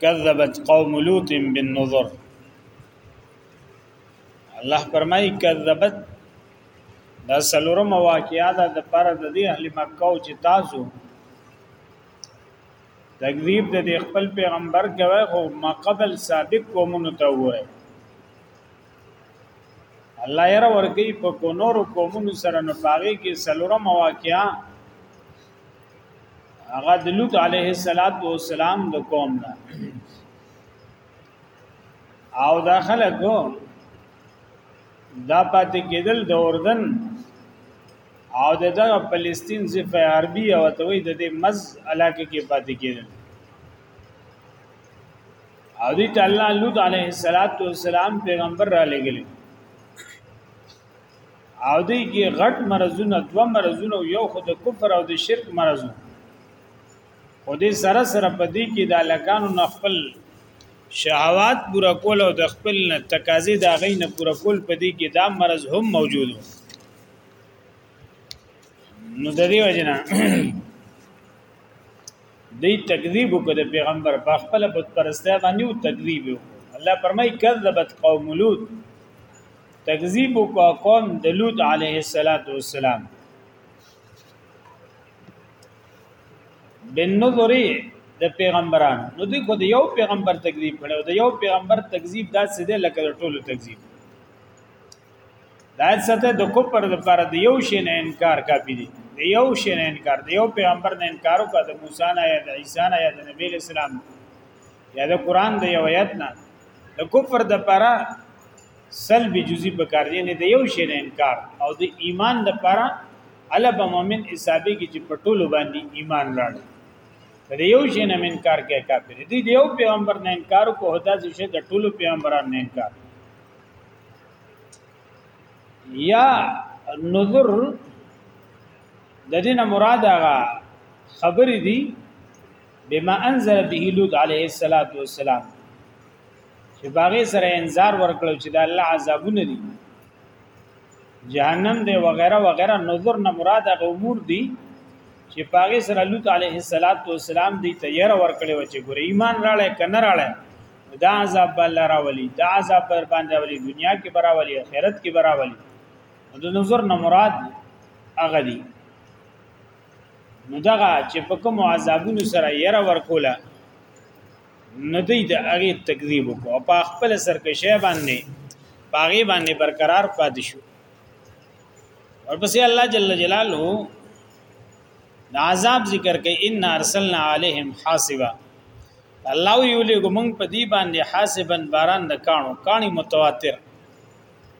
کذبت قوم لوط بالنظر الله فرمای کذبت دا سلورم واقعیا ده د پر د دې اهل مکه او چې تاسو تکذیب د دې خپل پیغمبر کوي خو ما قبل سابق قومونو ته وره الله یې را ورګي په کو نور قومونو سره نه پاغي کې سلورم واقعیا هغه د لوط علیه السلام د قوم نه او دا خلک دا پاتې کېدل د اردن او د دغه فلسطین ضف عربي او توي د دې مز علاقه کې پاتې کېدل او دې ته الله لوط علیه السلام پیغمبر را لګلی او دی کې غټ مرزونه دو مرزونه یو خو د کفر او د شرک مرزو خو دې سره سره په دې کې د لکانو نه خپل شهوات پورا کول او د خپل نه تقاضې دا غي نه پورا کول په دې کې دا مرز هم موجود نو د دې وجنه دې تکذیب وکړ د پیغمبر په خپل بت پرسته باندې او تکذیب وکړ الله فرمای کذبت قوم لوط تکذیب کو قوم د لوط علیه السلام بن نظری د پیغمبران نو دوی خو د یو پیغمبر تکذیب کړي او د یو پیغمبر تکذیب دا سیده لکه د ټولو تکذیب دا سته د کوپر لپاره د یو شی نه انکار کافی دی د یو شی نه انکار د یو پیغمبر نه انکار وکړه د موسی نه یا د عیسی نه یا د نبی اسلام نه یا د قران د یو آیت نه د کفر د پاره سلب جزئی په کار دی نه د یو شی نه انکار او د ایمان د پاره الا به مؤمن حسابي کې چې پټولو باندې ایمان راړي د یو شی نه انکار کوي کافر دی د یو پیغمبر نه انکار کو هدا چې د ټولو پیغمبرانو نه انکار یا نذر د دې نه مراد هغه خبرې دي بما انزل به لوط عليه الصلاه والسلام چې باغې سره انذار ورکړو چې د الله عذابونه دي جهنم دی وغیرہ وغیرہ نظر نه مراد هغه امور دي چې باغې سره لوط عليه الصلاه والسلام دی تیار ورکړو چې ګور ایمان راړې کنه راړې دا عذاب بل راولي دا عذاب پر باندې ولي دنیا کې براولي آخرت کې براولي د نظر نه مراد هغه دي نو دغه چې په کوم عذابونو سره یره ورکوله نو دوی د هغه تکذیب وکړو په خپل سرکشه باندې باغی باندې برقرار پاتې شو ورپسې الله جل جلاله د عذاب ذکر کوي ان ارسلنا علیهم حاسبا الله یو لګو مونږ په دې باندې حاسبن باران د کانو کانی متواتر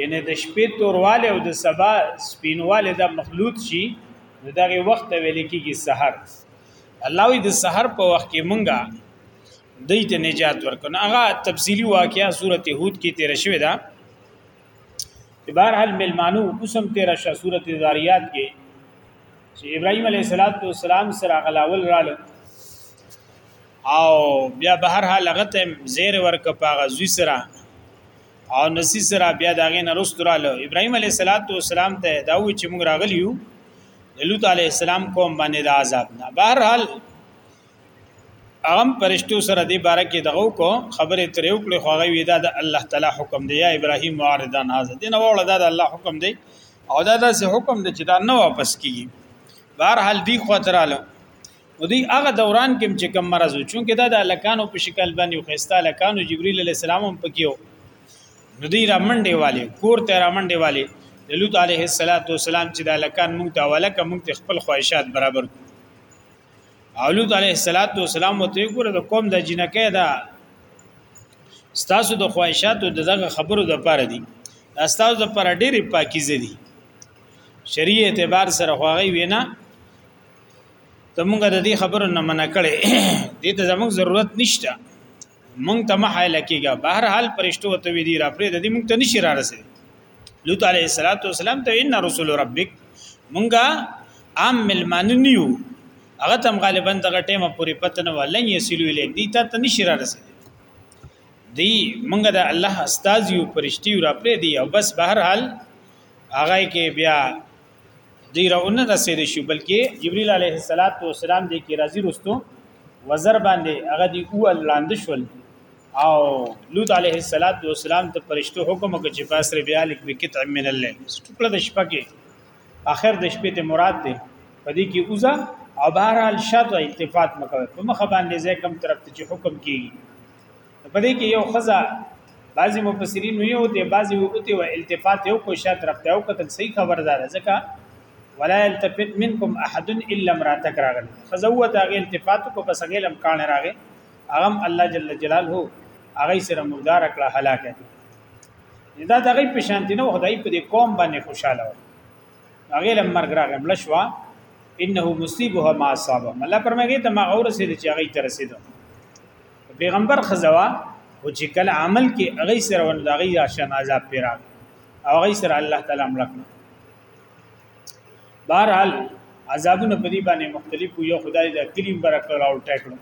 یعنی د شپې تورواله او د سبا سپینواله د مخلوط شي نو دغه وخت ویل کېږي سحر الله وی د سحر په وخت کې مونږه دای ته نجات ورکړو هغه تفصیلی واقعیا سورته هود کې تیر شوی دا بهرحال ملمانو قسم تیر شوه سورته زاریات کې چې ابراهیم علیه السلام سره غلاول رااله او بیا بهرحال هغه ته زیر ورک پاغه زوی سره او نسی سره بیا دا غي نه رستوراله ابراهيم عليه السلام ته دا و چې موږ راغلی یو لوط عليه السلام کوم باندې د عذاب نه بهر حال اغم پرشتو سره دی باره کې دغه کو خبره ترې وکړي خو هغه ویدا د الله تعالی حکم دی یا ابراهيم معرضان هاذا دین وړه دا د الله حکم دی او دا داسې حکم دی چې دا نه واپس کیږي بهر حال دی خو تراله نو دی هغه دوران کې چې کم مرز و چونکه دا د لکانو په شکل باندې خسته لکانو جبريل عليه السلام هم پکيو نو دی را منډه والي کور ته را منډه والي لوط عليه السلام چې د لکان مونږ ته اوله کوم ته خپل خواهشات برابر اولوط عليه السلام وته ګوره د قوم د جنکه دا ستاسو د خواهشاتو دغه خبرو د پاره دي ستاسو د پاره ډېری پاکیزه دي شریعه اعتبار سره خواږی وینا ته مونږ د دې خبرو نه منع کړي دې ته زموږ ضرورت نشته مونږ ته محایل کېږي بهر حال پرشتو ته وی دي را پرې د دې مونږ ته نشي را رسي لوط عليه السلام ته ان رسول ربک مونږه عام ملمان نیو هغه تم غالبا دغه ټیمه پوری پته نه ولن یسلو الی دي ته ته نشي را رسي دی مونږه د الله استاد یو پرشتي را پرې دی او بس بهر حال هغه کې بیا دی راونه رسید شو بلکې جبرئیل علیه السلام دی کې راځي رستو وزر باندې هغه دی او لاند شول او لوط علیه السلام ته پرشتو حکم وکړ چې پاس ری بیا لیک بکت من الليل ټکړه د شپه کې اخر د شپې ته مراد دی پدې کې اوزه او بهرحال شرط التفات مکوي په مخ باندې ځکه کم طرف ته چې حکم کیږي په دې کې یو خزا بعضی مفسرین وی او ته بعضی وی او ته التفات یو کو شات رفته او کتل صحیح خبردار ځکه ولا التفت منکم احد الا امراتک راغل خزوه دا غی التفات کو پس غی لم کان راغی اغم الله جل جلاله هغه سره مردار کړه هلاک دي دا دغه په شانتی نو خدای په دې قوم باندې خوشاله و هغه لم مرګ راغی ملشوا انه مصیبه ما اصابه الله پرمګه ته ما اور سره چې هغه ترسیدو پیغمبر خزوا او چې کله عمل کې هغه سره ونه دغه یا شان عذاب پیرا او هغه سره الله تعالی امر کړ بهرحال عذابونه په دې باندې مختلف یو خدای د کلیم برکړ او ټاکلو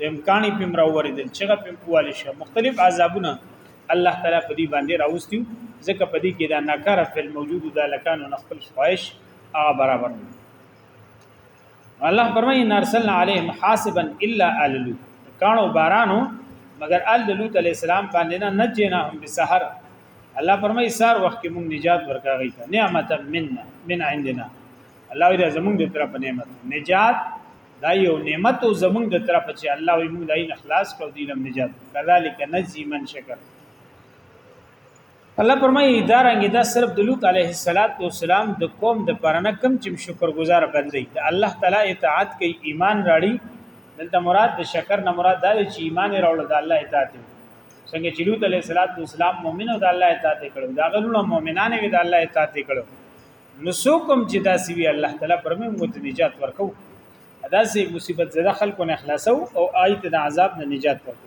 د امکاني پم راوړل چې هغه پم کوالی شي مختلف عذابونه الله تعالی په دې باندې راوستي ځکه په دې کې دا ناکاره فعل موجود د لکانو نخپل خواهش هغه برابر نه الله فرمایي نرسلنا علیهم حاسبا الا آل لوط کانو بارانو مگر آل لوط علی السلام باندې نه نجیناهم بسحر الله فرمایي سار وخت کې موږ نجات ورکاږي ته نعمت منا من عندنا الله دې زموږ د طرف نعمت نجات دا یو نعمت او زموږ د طرف چې الله وي موږ دای نه خلاص کړو دې لم نجات کذالک نجزی من شکر الله فرمایي دا رنګ دا صرف د لوط علیه السلام د قوم د پرنه کم چې شکرګزار بندي د الله تعالی اطاعت کوي ایمان راړي دلته مراد د شکر نه مراد دا چې ایمان راوړل د الله اطاعت څنګه چې لوط علیه السلام مؤمن او د الله اطاعت کړو دا غلونه مؤمنان وي د الله اطاعت کړو نو سوکم چې دا سی وی الله تعالی پرمه موږ ته نجات ورکو ادا سي مصیبت زده خلکو نه خلاصو او آیت د عذاب نه نجات ورکو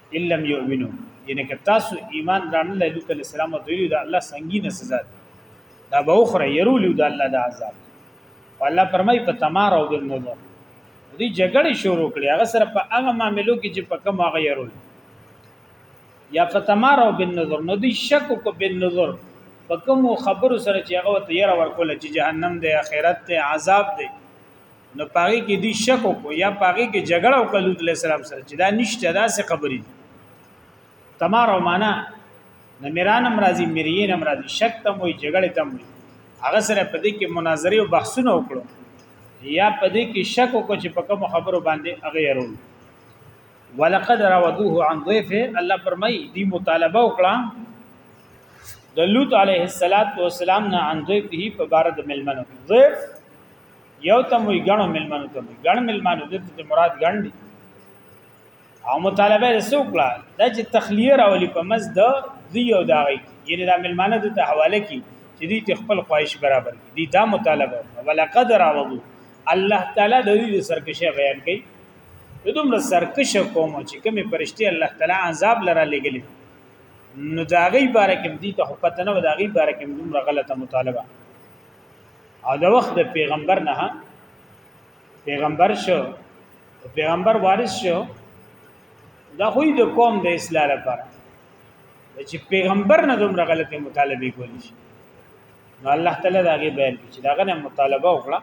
ان لم یؤمنو یعنی که تاسو ایمان رانه لای لوط علیہ السلام ته ویلو د الله سنگینه سزا ده دا به اخره يرولو د الله د عذاب الله پرمای په تمار او بن نظر دې جګړې شروع کړې هغه سره په هغه معاملو کې چې په کوم هغه يرول یا په تمار او بن نظر نو دې شک کو بن نظر په کوم خبرو سره چې هغه ته ير ورکول چې جهنم دی آخرت دی عذاب دی نو پاره کې دی شک کو یا پاره کې جګړه او کلوت علی السلام سره چې دا نشته دا څه خبرې دي تمار او معنا نه میران امراضی میرین امراضی شک تم وي جګړه تم وي هغه سره په دې کې مناظره او بحثونه وکړو یا په دې کې شک کو چې په کوم خبرو باندې هغه يرو ولقد راودوه عن ضيفه الله فرمای دی مطالبه وکړه د لوط علیه السلام نه عن ضيفه په بار د ملمنو ضيف یو ته موي غنو ملمنو ته موي غن ملمنو دته ته مراد غن دي او مطالبه یې سوکړه د چې تخلیه راولي په مز د دی او دا غي یعنی دا ملمانه د ته حواله کی چې دوی ته خپل خواهش برابر کی دی دا مطالبه ولقد راوضو الله تعالی د دې سرکشه بیان کړي د دومره سرکشه قوم چې کومه پرشتي الله تعالی عذاب لره لګلې نو دا غي بارکم دي ته پته نه و دا غي بارکم دومره غلطه مطالبه او د وخت د پیغمبر نه پیغمبر شو پیغمبر وارث شو دا خو د قوم د اصلاح لپاره چې پیغمبر نه دومره غلطه مطالبه کولی شي نو الله تعالی دا غي بیان چې دا غنه مطالبه وکړه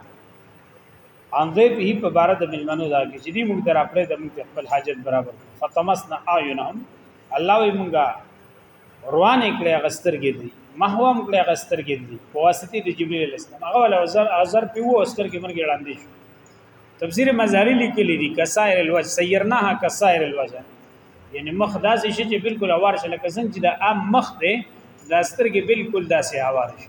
ان دې په په بار د ملمنو دا کې چې دې موږ در خپل د موږ خپل حاجت برابر فتمسنا اعینهم الله وي موږ روان کړي غسترګې دي محوم کړي غسترګې دي په واسطه د جبرئیل اسلام هغه ول ازر ازر په وو استرګې مرګ وړاندې شو تفسیر مزاری لیکلی دي کسائر الوجه سیرناها کسائر الوجه یعنی مخ داسې شي چې بالکل اوار شي لکه څنګه چې د عام مخ دی د استرګې بالکل داسې اوار شي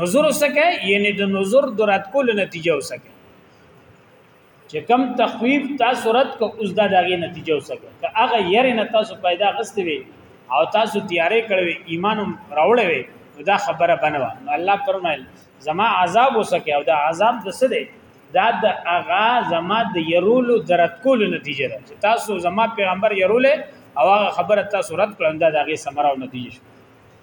نظر وسکه یعنی د نظر درات کول نتیجه وسکه چې کم تخویف تاسو رد کو اوس دا دغه نتیجه وسکه که هغه یری نه تاسو پیدا غستې وي او تاسو تیارې کړوي ایمان راوړې وي دا خبره بنوا نو الله فرمایل زما عذاب وسکه او دا عذاب د څه دی دا د اغا زما د يرولو درت کول نتیجه ده چې تاسو زما پیغمبر يرول او هغه خبره تاسو رد کړل دا د هغه سمره او نتیجه شو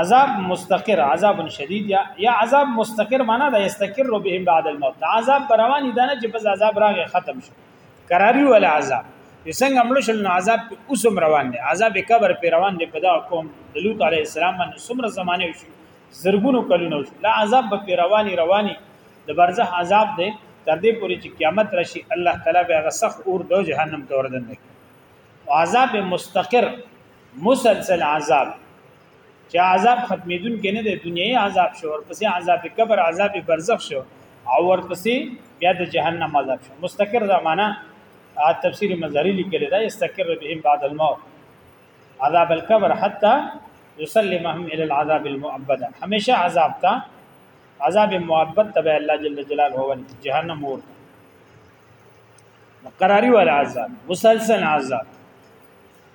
عذاب مستقر عذاب شدید یا یا عذاب مستقر معنا دا یستقر بهم بعد الموت دا عذاب روان دي نه چې بس عذاب راغی ختم شو قراری ولا عذاب څنګه مړ شل نو عذاب اوسم روان دي عذاب قبر په روان دي په دا قوم د لوط علی السلام باندې څومره زمانه وشو زرګونو کلونه وشو لا عذاب په رواني رواني د برزخ عذاب دی تر دې پورې چې قیامت راشي الله تعالی به هغه سخت اور د جهنم ته وردن کوي عذاب مستقر مسلسل عذاب چې عذاب ختمېدون کې نه دی دنیوي عذاب شو ورپسې عذاب قبر عذاب برزخ شو او ورپسې بیا د جهنم عذاب شو مستقر زمانہ تفسیر مزاری لیکل دا استقر بهم بعد الموت عذاب القبر حتى يسلمهم الى العذاب المؤبد همیشه عذاب تا عذاب مؤبد تبع الله جل جلاله هو جهنم اور قراری والا عذاب مسلسل عذاب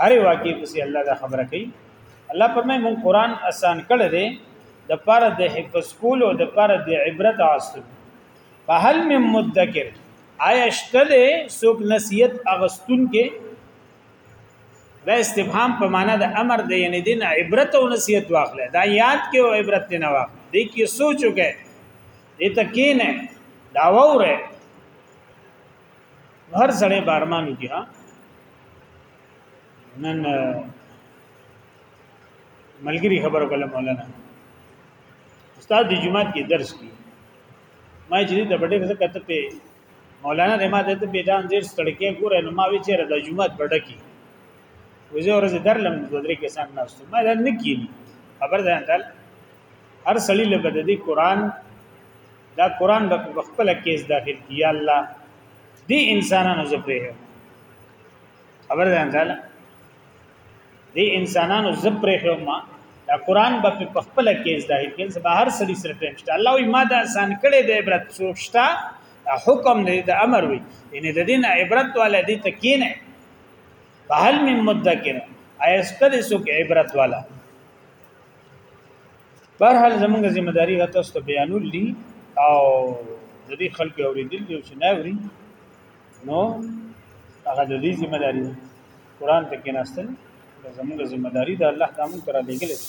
هر واقع پسې الله دا خبره کوي الله پرمه مون قران آسان کړی دی د پاره د حفظ کول او د پاره د عبرت حاصل په هل من مدکر آیا شته دی سوک نصیحت اغستون کې دا استفهام په معنا د امر دی یعنی دین عبرت او نصیحت واخلې دا یاد کې او عبرت نه واخلې دې کې سوچو کې دې ته کې نه دا وره هر سړی بارمانو کې ها نن ملګری خبر وکړه مولانا استاد د جمعات کې درس کی ما چې د بډې څخه کته په مولانا رحمه ته په ځان ډیر ستړکې ګوره نو ما وی چې د جمعات بډه کی وزه ورځ درلم د درې کسان ناستو ما دا نه کینی خبر ده انتل هر سړی له بددي قران دا قران په خپل کیس داخل کی یا الله دې انسانانو زپره خبر ده تعالی دې انسانانو زپره ما دا قران به په خپل کیس داخل کین سبا هر سړی سره ټیم شته الله وی ما دا آسان کړي د عبرت سوچتا حکم دې د امر وی ان د دین عبرت والا دې تکینه بهل من مدکر ایسته دې سو عبرت والا بهر حال زمونږ ذمہ داری غته است بیانول دي او د دې خلکو اوریدل دي چې نه وري نو هغه د دې ذمہ داری قران ته کې ناستل زمونږ ذمہ داری د الله تعالی تر لګل دي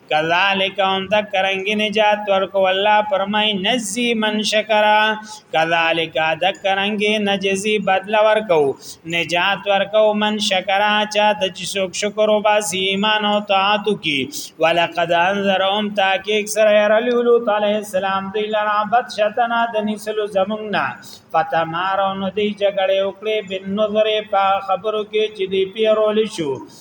کذالک ان تکرنګ نجات ورکو الله فرمای نزی من شکر کذالک تکرنګ نجزی بدل ورکو نجات ورکو من شکر چا د څوک شکر او باس ایمان او طاعت کی ولقد انذرهم تاکیک سره رلولو تعالی السلام دی لرا بد شتنا د نسلو زمونږه فتمارو نو دی جګړه وکړي بن نظر په خبرو کې چې دی پیرول شو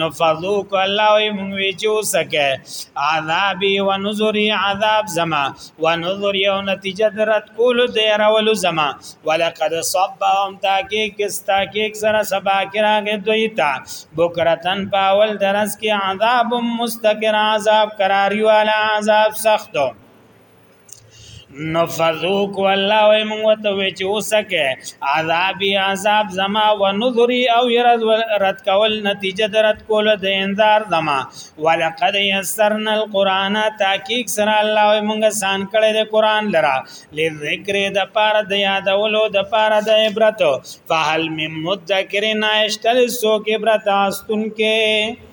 نو فذوق الله وی مونږ وی چې وسکه عذاب و نذر عذاب زما و نذر یو نتیجه درت کول د راول زما ولقد صبهم تاکي کس تاکي سره سبا کراغه دوی تا بکرتن پاول درس کې عذاب مستقر عذاب قراری والا عذاب سختو نفذوک والله وای مونږ ته وی چې اوسکه عذاب عذاب زما و نذری او يرز رد کول نتیجه درت کول د انذار زما ولقد یسرنا القرآن تحقیق سره الله وای مونږ سان کړی د قرآن لرا لذکر د پار د یادولو د پار د عبرت فهل من مذکرنا اشتل سوک عبرت استن کې